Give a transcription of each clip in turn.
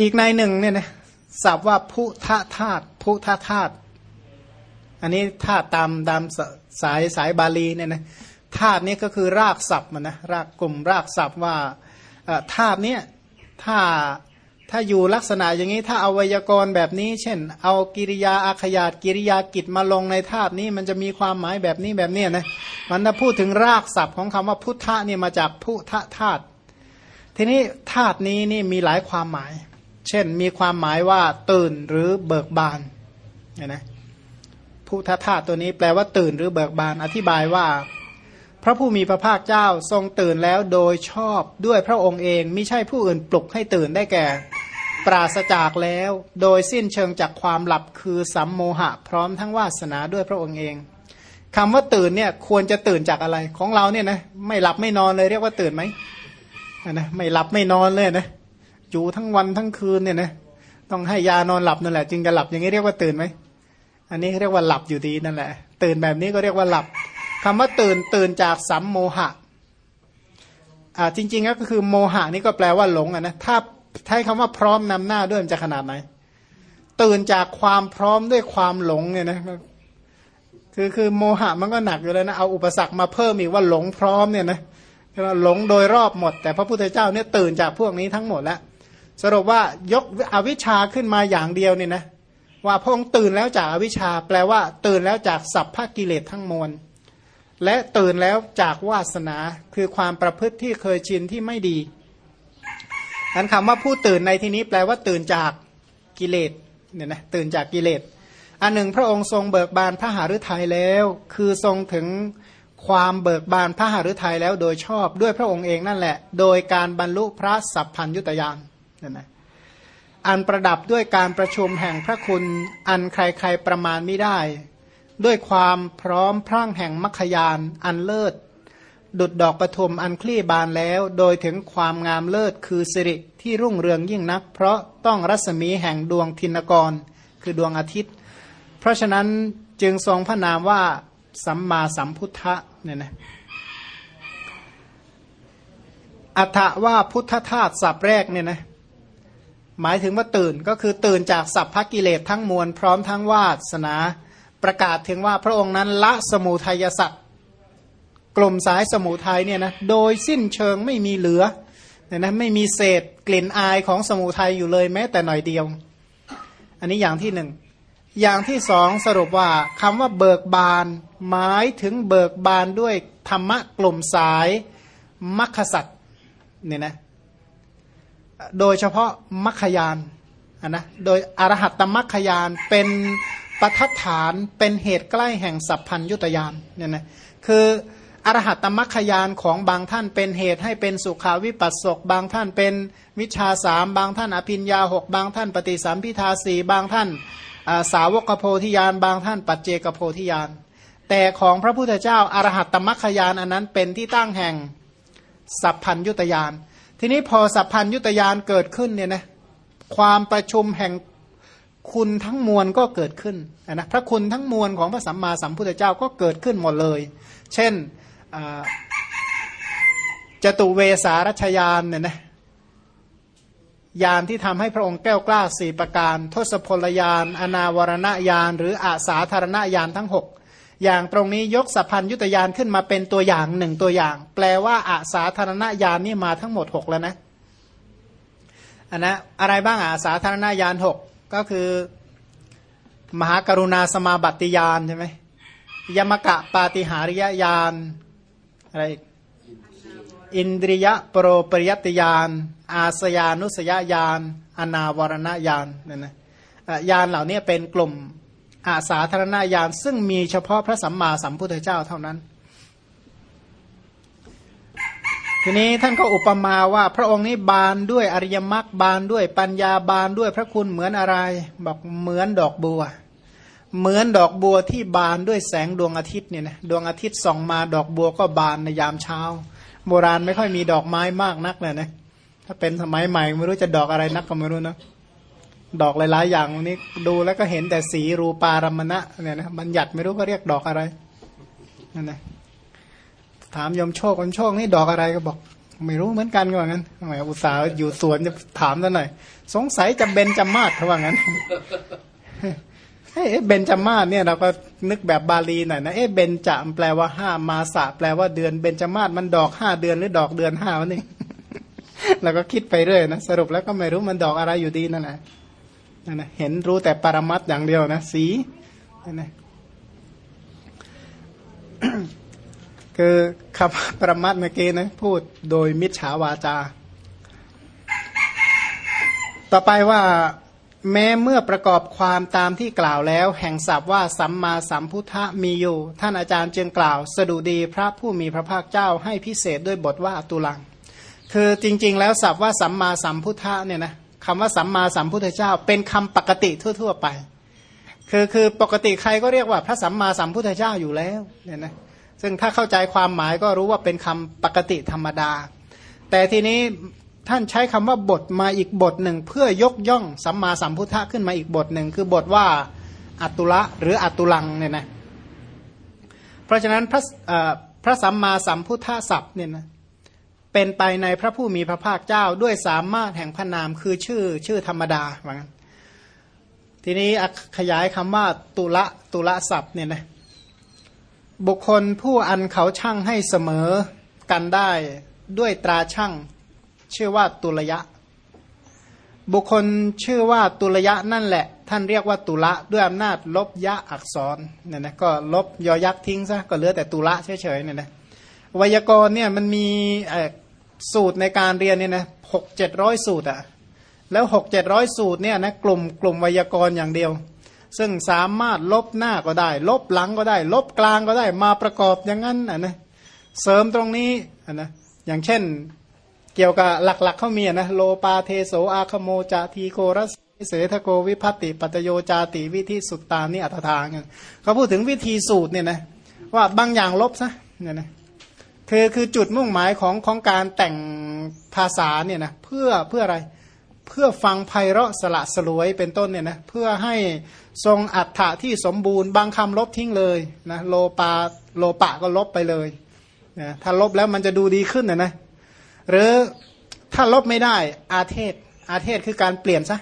อีกในหนึ่งเนี่ยนะศัพท์ว่าพุทธธาตุพุทธธาตุอันนี้ธาตุตามตามสายสายบาลีเนี่ยนะธาตุนี้ก็คือรากศัพท์มันนะรากกลุ่มรากศัพท์ว่าธาตุเนี้ยถ้าถ้าอยู่ลักษณะอย่างนี้ถ้าเอาวยากรแบบนี้ เช่น เอากิริยาอาขยาตกิริยากิจมาลงในธาตุนี้มันจะมีความหมายแบบนี้แบบนี้นะมันถ้าพูดถึงรากศัพท์ของคำว่าพุทธะนี่มาจากพุทธธาตุทีนี้ธาตุนี้นี่มีหลายความหมาย เช่นมีความหมายว่าตื่นหรือเบิกบานเนี่ยนะพุทธาตุตัวนี้แปลว่าตื่นหรือเบิกบาน อธิบายว่า พระผู้มีพระภาคเจ้าทรงตื่นแล้วโดยชอบด้วยพระองค์เองไม่ใช่ผู้อื่นปลุกให้ตื่นได้แก่ ปราศจากแล้ว โดยสิ้นเชิงจากความหลับคือสัมโมหะ พร้อมทั้งวาสนาด้วยพระองค์เองคำว่าตื่นเนี่ยควรจะตื่นจากอะไรของเราเนี่ยนะไม่หลับไม่นอนเลยเรียกว่าตื่นไหมนะไม่หลับไม่นอนเลยนะ อยู่ทั้งวันทั้งคืนเนี่ยนะต้องให้ยานอนหลับนั่นแหละจึงจะหลับอย่างนี้เรียกว่าตื่นไหมอันนี้เรียกว่าหลับอยู่ดีนั่นแหละ ตื่นแบบนี้ก็เรียกว่าหลับคำว่าตื่นตื่นจากสัมโมหะอ่าจริงๆก็คือโมหะนี่ก็แปลว่าหลงอะนะถ้าใช้คำว่าพร้อมนำหน้าด้วยมันจะขนาดไหน ตื่นจากความพร้อมด้วยความหลงเนี่ยนะคือคือโมหะมันก็หนักอยู่เลยนะเอาอุปสรรคมาเพิ่มอีกว่าหลงพร้อมเนี่ยนะหลงโดยรอบหมด แต่พระพุทธเจ้าเนี่ยตื่นจากพวกนี้ทั้งหมดแล้ว สรุปว่ายกอวิชชาขึ้นมาอย่างเดียวเนี่ยนะว่าพงตื่นแล้วจากอวิชชา แปลว่า ตื่นแล้วจากสัพพกิเลสทั้งมวลและตื่นแล้วจากวาสนาคือความประพฤติที่เคยชินที่ไม่ดีอันคำว่าผู้ตื่นในที่นี้แปลว่าตื่นจากกิเลสเนี่ยนะตื่นจากกิเลสอันหนึ่งพระองค์ทรงเบิกบานพระหฤทัยแล้ว คือทรงถึงความเบิกบานพระหฤทัยแล้วโดยชอบด้วยพระองค์เองนั่นแหละ โดยการบรรลุพระสัพพัญยุตยาน นั่นนะอันประดับด้วยการประชุมแห่งพระคุณ อันใครๆประมาณไม่ได้ ด้วยความพร้อมพรั่งแห่งมัคคยานอันเลิศ ดุดดอกปฐมอันคลี่บานแล้ว โดยถึงความงามเลิศคือสิริที่รุ่งเรืองยิ่งนัก เพราะต้องรัศมีแห่งดวงทินกร คือดวงอาทิตย์ เพราะฉะนั้นจึงทรงพระนามว่าสัมมาสัมพุทธะเนี่ยนะอัฏว่าพุทธทาสสับแรกเนี่ยนะ หมายถึงว่าตื่นก็คือตื่นจากสัพพกิเลสทั้งมวลพร้อมทั้งวาสนา ประกาศถึงว่าพระองค์นั้นละสมุทัยสัตว์กลุ่มสายสมุทัยเนี่ยนะโดยสิ้นเชิงไม่มีเหลือเนี่ยนะไม่มีเศษกลิ่นอายของสมุทัยอยู่เลยแม้แต่หน่อยเดียว อันนี้อย่างที่หนึ่งอย่างที่สองสรุปว่าคำว่าเบิกบาน หมายถึงเบิกบานด้วยธรรมะกลุ่มสายมัคคสัตเนี่ยนะ โดยเฉพาะมัคคยานนนะโดยอรหัตตมัคคยานเป็นประทัดฐานเป็นเหตุใกล้แห่งสัพพัญยุตยานเนี่ยนะคืออรหัตตมัคคยานของบางท่านเป็นเหตุให้เป็นสุขาวิปัสสกบางท่านเป็นวิชาสามบางท่านอภินยาหกบางท่านปฏิสัมพิทาสีบางท่านสาวกโพธิยานบางท่านปัจเจกโพธิยาน แต่ของพระพุทธเจ้าอรหัตตมัคคยานอันนั้นเป็นที่ตั้งแห่งสัพพัญยุตยาน ทีนี้พอสัพพัญยุตยานเกิดขึ้นเนี่ยนะความประชุมแห่งคุณทั้งมวลก็เกิดขึ้นนะพระคุณทั้งมวลของพระสัมมาสัมพุทธเจ้าก็เกิดขึ้นหมดเลย เช่นจตุเวสารชยานเนี่ยนะยานที่ทำให้พระองค์แก้วกล้าสี่ประการ ทศพลยาน อนาวรณญาณหรืออาสาธารณญาณทั้งหก อย่างตรงนี้ยกสัพพัญยุตยานขึ้นมาเป็นตัวอย่างหนึ่งตัวอย่าง แปลว่าอาสาธารณญาณนี่มาทั้งหมดหกแล้วนะอันนะอะไรบ้างอาสาธารณญาณหกก็คือ มหากรุณาสมาบัติยานใช่ไหมยมกะปาติหาริยญาณอะไรอินทริยะโปรปริยติยานอาสยานุสยญาณอนาวรณญาณนั่นนะญาณเหล่านี้เป็นกลุ่ม อาสาธารณญาณซึ่งมีเฉพาะพระสัมมาสัมพุทธเจ้าเท่านั้น ทีนี้ท่านก็อุปมาว่าพระองค์นี้บานด้วยอริยมรรคบานด้วยปัญญาบานด้วยพระคุณเหมือนอะไร บอกเหมือนดอกบัว เหมือนดอกบัวที่บานด้วยแสงดวงอาทิตย์เนี่ยนะดวงอาทิตย์ส่องมาดอกบัวก็บานในยามเช้า โบราณไม่ค่อยมีดอกไม้มากนักเลยนะถ้าเป็นสมัยใหม่ไม่รู้จะดอกอะไรนักก็ไม่รู้นะ ดอกหลาย ๆ อย่างวันนี้ดูแล้วก็เห็นแต่สีรูปารมณะเนี่ยนะบัญญัติไม่รู้ก็เรียกดอกอะไรนั่นนะถามยมโชคยมโชคนี่ดอกอะไรก็บอก ไม่รู้เหมือนกันก็ว่างั้นทำไมอุตส่าห์อยู่สวนจะถามซะหน่อย สงสัยจะเบนจามาศเขาว่างั้นเอ๊ะเบนจามาศเนี่ยเราก็นึกแบบบาลีหน่อยนะเอ๊ะเบนจะแปลว่าห้ามาสะแปลว่าเดือนเบนจามาศมันดอกห้าเดือนหรือดอกเดือนห้าวะนี่เราก็คิดไปเรื่อยนะสรุปแล้วก็ไม่รู้มันดอกอะไรอยู่ดีนั่นแหละ นั่นะเห็นรู้แต่ปรมัตถ์อย่างเดียวนะ สีนั่นะคือคำปรมัตถ์เมื่อกี้นะพูดโดยมิจฉาวาจา ต่อไปว่าแม้เมื่อประกอบความตามที่กล่าวแล้ว แห่งศัพท์ว่าสัมมาสัมพุทธมีอยู่ ท่านอาจารย์จึงกล่าว สดุดีพระผู้มีพระภาคเจ้าให้พิเศษด้วยบทว่าตุลัง คือจริง ๆ แล้วศัพท์ว่าสัมมาสัมพุทธเนี่ยนะ คำว่าสัมมาสัมพุทธเจ้า เป็นคำปกติทั่ว ๆ ไป คือคือปกติใครก็เรียกว่าพระสัมมาสัมพุทธเจ้าอยู่แล้วเนี่ยนะซึ่งถ้าเข้าใจความหมายก็รู้ว่าเป็นคำปกติธรรมดา แต่ทีนี้ท่านใช้คำว่าบทมาอีกบทหนึ่ง เพื่อยกย่องสัมมาสัมพุทธะขึ้นมาอีกบทหนึ่ง คือบทว่าอัตุละหรืออัตุลังเนี่ยนะเพราะฉะนั้นพระพระสัมมาสัมพุทธศัพท์เนี่ยนะ เป็นไปในพระผู้มีพระภาคเจ้าด้วยสามารถแห่งพระนามคือชื่อชื่อธรรมดาว่างั้นทีนี้ขยายคำว่าตุละตุละศัพท์เนี่ยนะบุคคลผู้อันเขาช่างให้เสมอกันได้ด้วยตราช่างชื่อว่าตุลยะ บุคคลชื่อว่าตุลยะนั่นแหละ ท่านเรียกว่าตุละด้วยอำนาจลบยะอักษรเนี่ยนะก็ลบยอยักษ์ทิ้งซะก็เหลือแต่ตุละเฉยๆเนี่ยนะไวยากรณ์เนี่ยมันมี สูตรในการเรียนเนี่ยนะหกเจ็ดร้อยสูตรอะแล้วหกเจ็ดร้อยสูตรเนี่ยนะกลุ่มกลุ่มไวยากรณ์อย่างเดียว ซึ่งสามารถลบหน้าก็ได้ ลบหลังก็ได้ ลบกลางก็ได้มาประกอบอย่างนั้นอะนะเสริมตรงนี้อะนะอย่างเช่นเกี่ยวกับหลักๆเขามีนะโลปาเทโสอาคโมจาทีโครัสเสทโกวิพัติปัตโยจาติวิธีสุตตานี่อัตถางเขาพูดถึงวิธีสูตรเนี่ยนะว่าบางอย่างลบซะเนี่ยนะ คือคือจุดมุ่งหมายของของการแต่งภาษาเนี่ยนะเพื่อเพื่ออะไรเพื่อฟังไพเราะสละสลวยเป็นต้นเนี่ยนะเพื่อให้ทรงอัฏฐะที่สมบูรณ์บางคำลบทิ้งเลยนะโลปาโลปะก็ลบไปเลยนะถ้าลบแล้วมันจะดูดีขึ้นนะนะหรือถ้าลบไม่ได้อาเทศอาเทศคือการเปลี่ยนซะ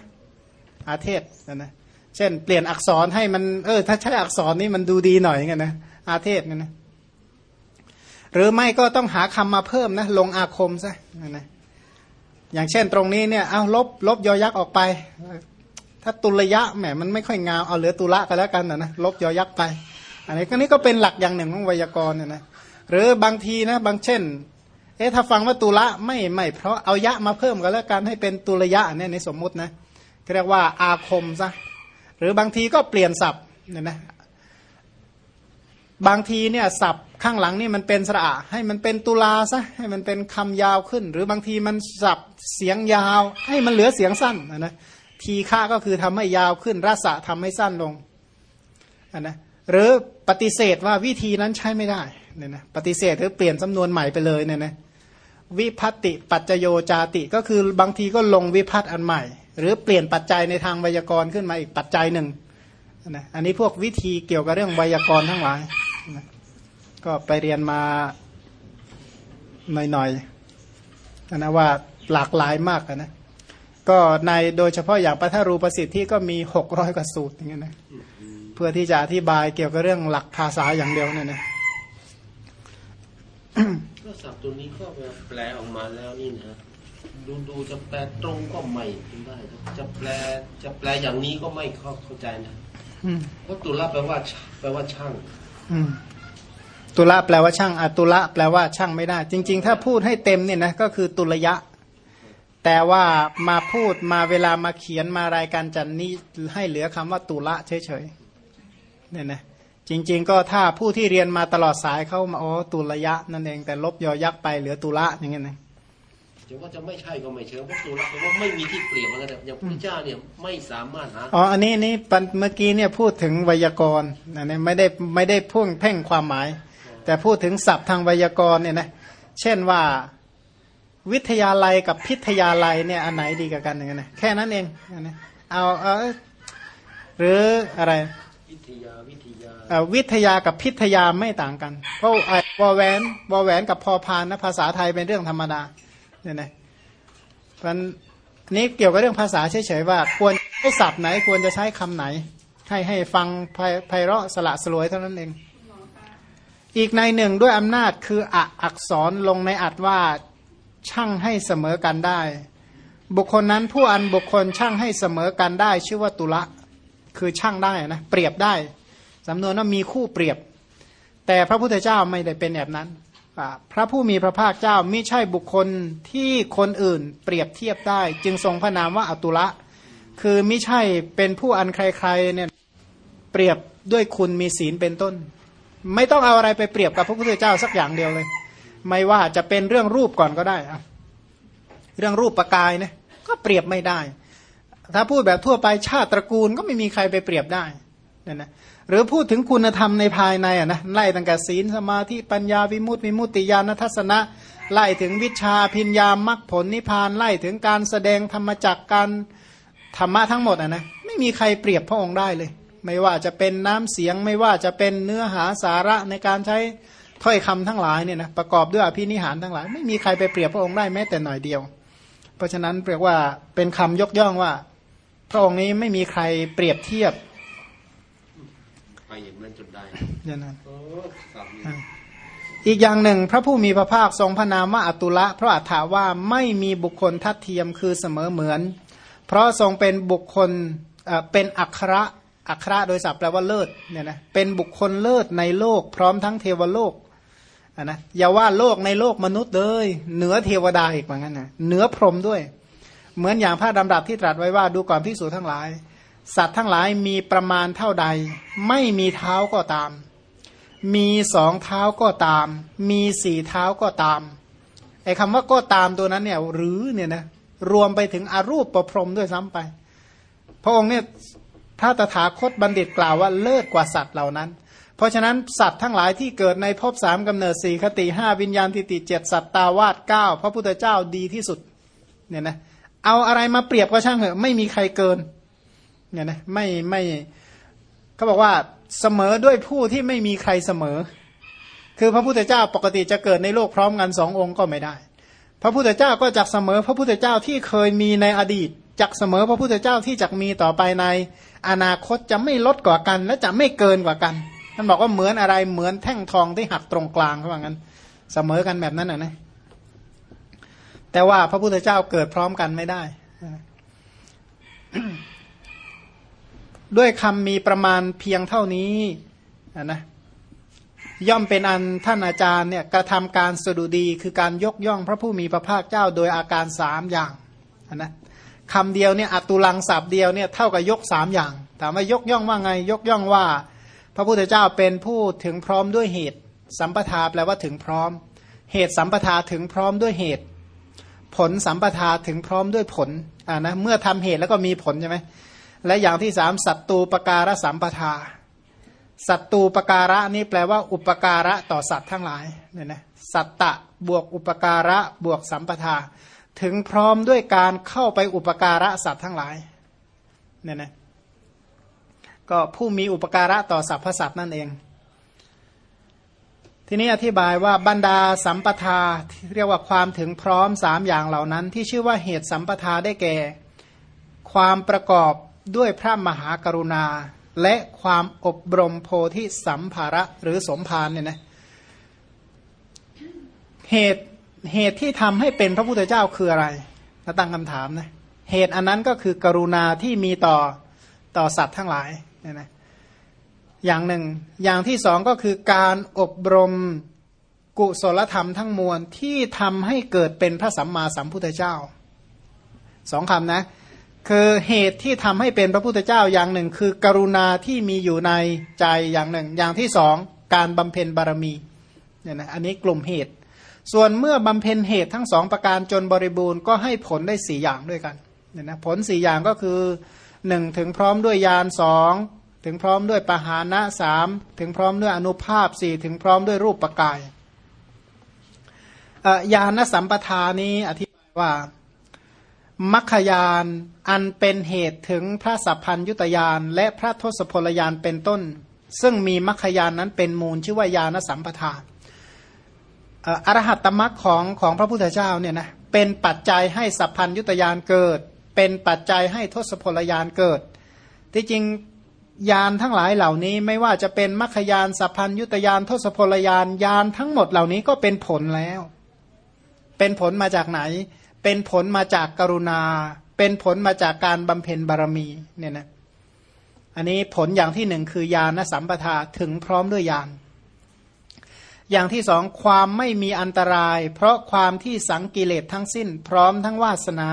อาเทศนะนะเช่น เปลี่ยนอักษรให้มันเออถ้าใช้อักษรนี้มันดูดีหน่อยไงนะอาเทศนะนะ หรือไม่ก็ต้องหาคำมาเพิ่มนะลงอาคมซะนะอย่างเช่นตรงนี้เนี่ยเอาลบลบยอยักษ์ออกไป ถ้าตุลยะแหมมันไม่ค่อยงามเอาเหลือตุละก็แล้วกันนะนะลบยอยักษ์ไป อันนี้ก็นี่ก็เป็นหลักอย่างหนึ่งของไวยากรณ์เนี่ยนะหรือบางทีนะบางเช่นเอ๊ะถ้าฟังว่าตุละไม่ไม่เพราะเอายะมาเพิ่มก็แล้วกันให้เป็นตุลยะเนี่ยในสมมุตินะเรียกว่าอาคมซะหรือบางทีก็เปลี่ยนศัพท์เนี่ยนะ บางทีเนี่ยศัพท์ข้างหลังนี่มันเป็นสระ ให้มันเป็นตุลาซะให้มันเป็นคำยาวขึ้น หรือบางทีมันศัพท์เสียงยาว ให้มันเหลือเสียงสั้นนะทีฆาก็คือทำให้ยาวขึ้นรัศะทำให้สั้นลงนะหรือปฏิเสธว่าวิธีนั้นใช้ไม่ได้เนี่ยนะปฏิเสธหรือเปลี่ยนจำนวนใหม่ไปเลยเนี่ยนะวิพัติ ปัจจโยจาติก็คือบางทีก็ลงวิพัตอันใหม่ หรือเปลี่ยนปัจจัยในทางไวยากรณ์ขึ้นมาอีกปัจจัยหนึ่งนะอันนี้พวกวิธีเกี่ยวกับเรื่องไวยากรณ์ทั้งหลาย ก็ไปเรียนมาหน่อยๆนะว่าหลากหลายมากนะก็ในโดยเฉพาะอย่างปฐรูประสิทธิ์ที่ก็มีหกร้อยกว่าสูตรอย่างเงี้ยนะเพื่อที่จะอธิบายเกี่ยวกับเรื่องหลักภาษาอย่างเดียวเนี่ยนะก็ศัพท์ตัวนี้ก็แปลออกมาแล้วนี่นะดูดูจะแปลตรงก็ไม่ได้จะแปลจะแปลอย่างนี้ก็ไม่เข้าเข้าใจนะเพราะตุละแปลว่าแปลว่าช่าง ตุละแปลว่าช่างอตุละแปลว่าช่างไม่ได้ จริง ๆ ถ้าพูดให้เต็มเนี่ยนะก็คือตุลยะ แต่ว่ามาพูดมาเวลามาเขียนมารายการจันนี้ให้เหลือคำว่าตุละเฉยๆเนี่ยนะจริง ๆ ก็ถ้าผู้ที่เรียนมาตลอดสายเข้ามาอ๋อตุลยะนั่นเองแต่ลบยอยักษ์ไปเหลือตุละอย่างเงี้ยนะ จะว่าจะไม่ใช่ก็ไม่เชิงเพราะตุละเพราะว่าไม่มีที่เปลี่ยนมันแต่อย่างพระเจ้าเนี่ยไม่สามารถหาอ๋ออันนี้นี่เมื่อกี้เนี่ยพูดถึงไวยากรณ์นะไม่ได้ไม่ได้พ่วงเพ่งความหมาย แต่พูดถึงศัพท์ทางไวยากรณ์เนี่ยนะเช่นว่าวิทยาลัยกับพิทยาลัยเนี่ยอันไหนดีกับกันอย่างเงี้ยนะแค่นั้นเองนะเอาเอาหรืออะไรวิทยาวิทยาเอ่อวิทยากับพิทยาไม่ต่างกันเพราะไอ้วอแหวนวอแหวนกับพอพานนะภาษาไทยเป็นเรื่องธรรมดา เนี่ยนะเพราะฉะนั้นนี่เกี่ยวกับเรื่องภาษาเฉยๆว่า ควรใช้ศัพท์ไหนควรจะใช้คำไหน ให้ให้ฟังไพเราะสละสลวยเท่านั้นเอง อีกในหนึ่งด้วยอำนาจคืออะอักษรลงในอัดว่าช่างให้เสมอกันได้ บุคคลนั้นผู้อันบุคคลช่างให้เสมอกันได้ ชื่อว่าตุละ คือช่างได้นะเปรียบได้สำนวนว่ามีคู่เปรียบ แต่พระพุทธเจ้าไม่ได้เป็นแบบนั้น พระผู้มีพระภาคเจ้าม่ใช่บุคคลที่คนอื่นเปรียบเทียบได้ จึงทรงพระนามว่าอตุละ คือม่ใช่เป็นผู้อันใครๆเนี่ยเปรียบด้วยคุณมีศีลเป็นต้น ไม่ต้องเอาอะไรไปเปรียบกับพระพุทธเจ้าสักอย่างเดียวเลย ไม่ว่าจะเป็นเรื่องรูปก่อนก็ได้อะเรื่องรูปประกายเนี่ยก็เปรียบไม่ได้ ถ้าพูดแบบทั่วไปชาติตระกูลก็ไม่มีใครไปเปรียบได้ เนี่ยนะหรือพูดถึงคุณธรรมในภายในอะนะไล่ตั้งแต่ศีลสมาธิปัญญาวิมุตติวิมุตติญาณทัศนะ ไล่ถึงวิชาพิญญามรรคผลนิพพานไล่ถึงการแสดงธรรมจักการธรรมะทั้งหมดอะนะไม่มีใครเปรียบพระองค์ได้เลย ไม่ว่าจะเป็นน้ำเสียงไม่ว่าจะเป็นเนื้อหาสาระในการใช้ถ้อยคำทั้งหลายเนี่ยนะประกอบด้วยอภินิหารทั้งหลาย ไม่มีใครไปเปรียบพระองค์ได้แม้แต่หน่อยเดียว เพราะฉะนั้นเรียกว่าเป็นคำยกย่องว่า พระองค์นี้ไม่มีใครเปรียบเทียบ ไปอย่างนั้นจนได้อย่างนั้นโอ้สับนี่อ่าอีกอย่างหนึ่งพระผู้มีพระภาคทรงพระนามว่าอตุละเพราะอัฏฐาว่าไม่มีบุคคลทัดเทียมคือเสมอเหมือน เพราะทรงเป็นบุคคลเอ่อเป็นอัคระอัคระโดยศัพท์แปลว่าเลิศเนี่ยนะเป็นบุคคลเลิศในโลก พร้อมทั้งเทวโลกอะนะอย่าว่าโลกในโลกมนุษย์เลยเหนือเทวดาอีกเหมือนกันนะเหนือพรหมด้วย เหมือนอย่างพระดำรัสที่ตรัสไว้ว่าดูก่อนพิสูจทั้งหลาย สัตว์ทั้งหลายมีประมาณเท่าใด ไม่มีเท้าก็ตาม มีสองเท้าก็ตาม มีสี่เท้าก็ตามไอ้คำว่าก็ตามตัวนั้นเนี่ยหรือเนี่ยนะรวมไปถึงอรูปประพรมด้วยซ้ำไป พระองค์เนี่ยพระตถาคตบัณฑิตกล่าวว่าเลิศกว่าสัตว์เหล่านั้น เพราะฉะนั้นสัตว์ทั้งหลายที่เกิดในภพสามกำเนิดสี่คติห้าวิญญาณทิติเจ็ดสัตตาวาสเก้าพระพุทธเจ้าดีที่สุดเนี่ยนะเอาอะไรมาเปรียบก็ช่างเถอะไม่มีใครเกิน เนี่ยนะไม่ไม่เขาบอกว่าเสมอด้วยผู้ที่ไม่มีใครเสมอ คือพระพุทธเจ้าปกติจะเกิดในโลกพร้อมกันสององค์ก็ไม่ได้ พระพุทธเจ้าก็จักเสมอ พระพุทธเจ้าที่เคยมีในอดีตจักเสมอ พระพุทธเจ้าที่จักมีต่อไปในอนาคตจะไม่ลดกว่ากัน และจะไม่เกินกว่ากันท่านบอกว่าเหมือนอะไรเหมือนแท่งทองที่หักตรงกลางเขาว่างั้น เสมอกันแบบนั้นนะนะแต่ว่าพระพุทธเจ้าเกิดพร้อมกันไม่ได้ ด้วยคำมีประมาณเพียงเท่านี้นะย่อมเป็นอันท่านอาจารย์เนี่ยกระทำการสดุดีคือการยกย่องพระผู้มีพระภาคเจ้าโดยอาการสามอย่างนะคำเดียวเนี่ยอัตุลังศัพท์เดียวเนี่ยเท่ากับยกสามอย่างถามว่ายกย่องว่าไง ยกย่องว่า พระพุทธเจ้าเป็นผู้ถึงพร้อมด้วยเหตุ สัมปทาแปลว่าถึงพร้อม เหตุสัมปทาถึงพร้อมด้วยเหตุ ผลสัมปทาถึงพร้อมด้วยผลอ่านะเมื่อทำเหตุแล้วก็มีผลใช่ไหม และอย่างที่สามสัตตูปการะสัมปทา สัตตูปการะนี่แปลว่า อุปการะต่อสัตว์ทั้งหลายเนี่ยนะสัตตะบวกอุปการะบวกสัมปทา ถึงพร้อมด้วยการเข้าไปอุปการะสัตว์ทั้งหลายเนี่ยนะก็ผู้มีอุปการะต่อสรรพสัตว์นั่นเอง ทีนี้อธิบายว่าบรรดาสัมปทาที่เรียกว่าความถึงพร้อมสามอย่างเหล่านั้น ที่ชื่อว่าเหตุสัมปทาได้แก่ ความประกอบ ด้วยพระมหากรุณา และความอบรมโพธิสัมภาระหรือสมภารเนี่ยนะเหตุเหตุที่ทำให้เป็นพระพุทธเจ้าคืออะไรถ้าตั้งคำถามนะเหตุอันนั้นก็คือกรุณาที่มีต่อต่อสัตว์ทั้งหลายเนี่ยนะอย่างหนึ่ง อย่างที่สองก็คือการอบรมกุศลธรรมทั้งมวลที่ทำให้เกิดเป็นพระสัมมาสัมพุทธเจ้าสองคำนะ คือเหตุที่ทำให้เป็นพระพุทธเจ้าอย่างหนึ่ง คือกรุณาที่มีอยู่ในใจอย่างหนึ่ง อย่างที่สองการบำเพ็ญบารมีเนี่ยนะอันนี้กลุ่มเหตุ ส่วนเมื่อบำเพ็ญเหตุทั้งสองประการจนบริบูรณ์ก็ให้ผลได้สี่อย่างด้วยกันเนี่ยนะผลสี่อย่างก็คือหนึ่งถึงพร้อมด้วยยานสองถึงพร้อมด้วยปหานะสามถึงพร้อมด้วยอนุภาพสี่ถึงพร้อมด้วยรูปประกายญาณสัมปทานี้อธิบายว่า มัคคยานอันเป็นเหตุถึงพระสัพพัญยุตยานและพระทศพลยานเป็นต้น ซึ่งมีมัคคยานนั้นเป็นมูลชื่อว่ายานสัมปทาเอ่ออรหัตตมรรคของของพระพุทธเจ้าเนี่ยนะเป็นปัจจัยให้สัพพัญยุตยานเกิด เป็นปัจจัยให้ทศพลยานเกิด ที่จริงยานทั้งหลายเหล่านี้ไม่ว่าจะเป็นมัคคยานสัพพัญยุตยานทศพลยานยานทั้งหมดเหล่านี้ก็เป็นผลแล้ว เป็นผลมาจากไหน เป็นผลมาจากกรุณา เป็นผลมาจากการบำเพ็ญบารมีเนี่ยนะอันนี้ผลอย่างที่หนึ่งคือญาณสัมปทาถึงพร้อมด้วยญาณอย่างที่สองความไม่มีอันตราย เพราะความที่สังกิเลสทั้งสิ้น พร้อมทั้งวาสนา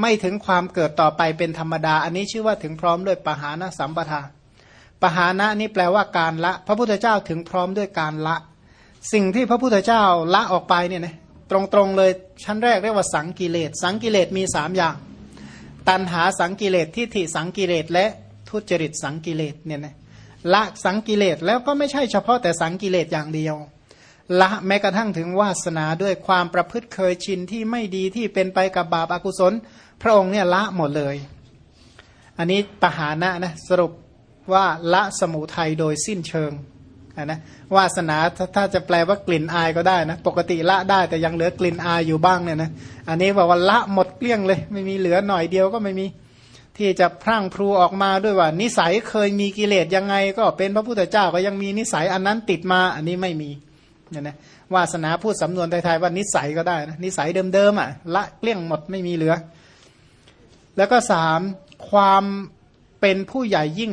ไม่ถึงความเกิดต่อไปเป็นธรรมดา อันนี้ชื่อว่าถึงพร้อมด้วยปหานะสัมปทาปหานะนี่แปลว่าการละ พระพุทธเจ้าถึงพร้อมด้วยการละ สิ่งที่พระพุทธเจ้าละออกไปเนี่ยนะ ตรงๆเลยชั้นแรกเรียกว่าสังกิเลส สังกิเลสมีสามอย่าง ตันหาสังกิเลสทิฏฐิสังกิเลสและทุจริตสังกิเลสเนี่ยนะละสังกิเลสแล้วก็ไม่ใช่เฉพาะแต่สังกิเลสอย่างเดียว ละแม้กระทั่งถึงวาสนาด้วยความประพฤติเคยชินที่ไม่ดีที่เป็นไปกับบาปอากุศล พระองค์เนี่ยละหมดเลย อันนี้ปหานะนะสรุปว่าละสมุทัยโดยสิ้นเชิง นะวาสนาถ้าจะแปลว่ากลิ่นอายก็ได้นะ ปกติละได้แต่ยังเหลือกลิ่นอายอยู่บ้างเนี่ยนะอันนี้บอกว่าละหมดเกลี้ยงเลย ไม่มีเหลือหน่อยเดียวก็ไม่มีที่จะพรั่งพรูออกมาด้วยว่า นิสัยเคยมีกิเลสยังไง ก็เป็นพระพุทธเจ้าก็ยังมีนิสัยอันนั้นติดมา อันนี้ไม่มีเนี่ยนะวาสนาพูดสำนวนไทยๆว่านิสัยก็ได้นะนิสัยเดิมๆอะละเกลี้ยงหมดไม่มีเหลือ แล้วก็สามความเป็นผู้ใหญ่ยิ่ง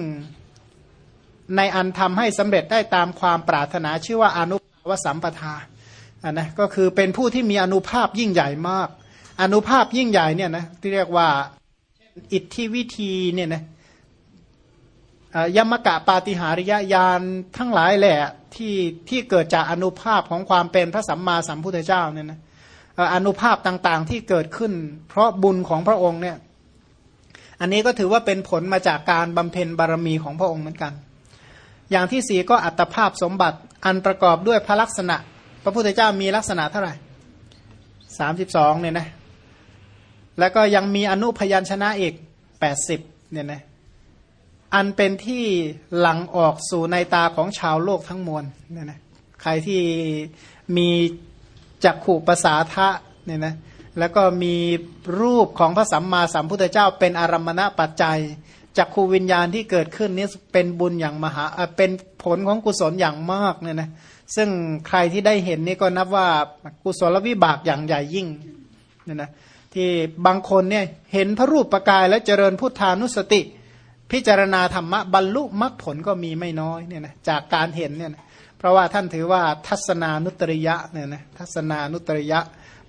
ในอันทำให้สำเร็จได้ตามความปรารถนาชื่อว่าอนุภาวสัมปทาอะนะก็คือเป็นผู้ที่มีอนุภาพยิ่งใหญ่มาก อนุภาพยิ่งใหญ่เนี่ยนะที่เรียกว่าอิทธิวิธีเนี่ยนะยมกะปาติหาริยญาณทั้งหลายแหละที่ที่เกิดจากอนุภาพของความเป็นพระสัมมาสัมพุทธเจ้าเนี่ยนะอะอนุภาพต่างๆที่เกิดขึ้น เพราะบุญของพระองค์เนี่ย อันนี้ก็ถือว่าเป็นผลมาจากการบำเพ็ญบารมีของพระองค์เหมือนกัน อย่างที่สี่ก็อัตภาพสมบัติอันประกอบด้วยพระลักษณะ พระพุทธเจ้ามีลักษณะเท่าไหร่สามสิบสองเนี่ยนะแล้วก็ยังมีอนุพยัญชนะอีกแปดสิบเนี่ยนะอันเป็นที่หลังออกสู่ในตาของชาวโลกทั้งมวลเนี่ยนะใครที่มีจักขู่ภาษาทะเนี่ยนะแล้วก็มีรูปของพระสัมมาสัมพุทธเจ้าเป็นอารมณปัจจัย จักขูวิญญาณที่เกิดขึ้นนี้เป็นบุญอย่างมหาเป็นผลของกุศลอย่างมากเนี่ยนะซึ่งใครที่ได้เห็นนี่ก็นับว่ากุศลวิบากอย่างใหญ่ยิ่งเนี่ยนะที่บางคนเนี่ยเห็นพระรูปประกายและเจริญพุทธานุสติ พิจารณาธรรมะบรรลุมรรคผลก็มีไม่น้อยเนี่ยนะจากการเห็นเนี่ยนะเพราะว่าท่านถือว่าทัศนานุตริยะเนี่ยนะทัศนานุตริยะ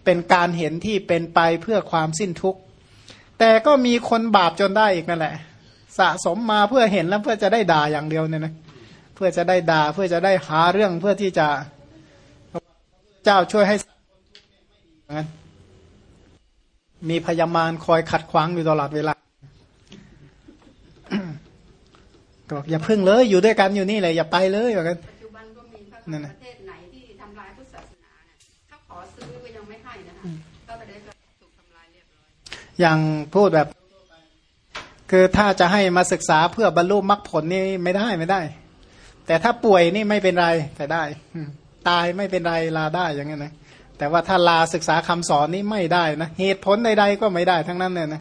เป็นการเห็นที่เป็นไปเพื่อความสิ้นทุกข์แต่ก็มีคนบาปจนได้อีกนั่นแหละ สะสมมาเพื่อเห็นแล้วเพื่อจะได้ด่าอย่างเดียวเนี่ยนะเพื่อจะได้ด่าเพื่อจะได้หาเรื่องเพื่อที่จะเจ้าช่วยให้งั้นมีพยามารคอยขัดขวางอยู่ตลอดเวลาก็บอกอย่าพึ่งเลยอยู่ด้วยกันอยู่นี่เลยอย่าไปเลยว่ากันปัจจุบันก็มีพระนั่นน่ะประเทศไหนที่ทำลายพุทธศาสนาเนี่ยถ้าขอซื้อก็ยังไม่ให้นะคะก็ไปได้ก็ถูกทำลายเรียบร้อยอย่างพูดแบบ คือถ้าจะให้มาศึกษาเพื่อบรรลุมรรคผลนี่ไม่ได้ไม่ได้ แต่ถ้าป่วยนี่ไม่เป็นไรแต่ได้ ตายไม่เป็นไรลาได้อย่างเงี้ยนะแต่ว่าถ้าลาศึกษาคำสอนนี่ไม่ได้นะเหตุผลใดๆก็ไม่ได้ทั้งนั้นเลยนะ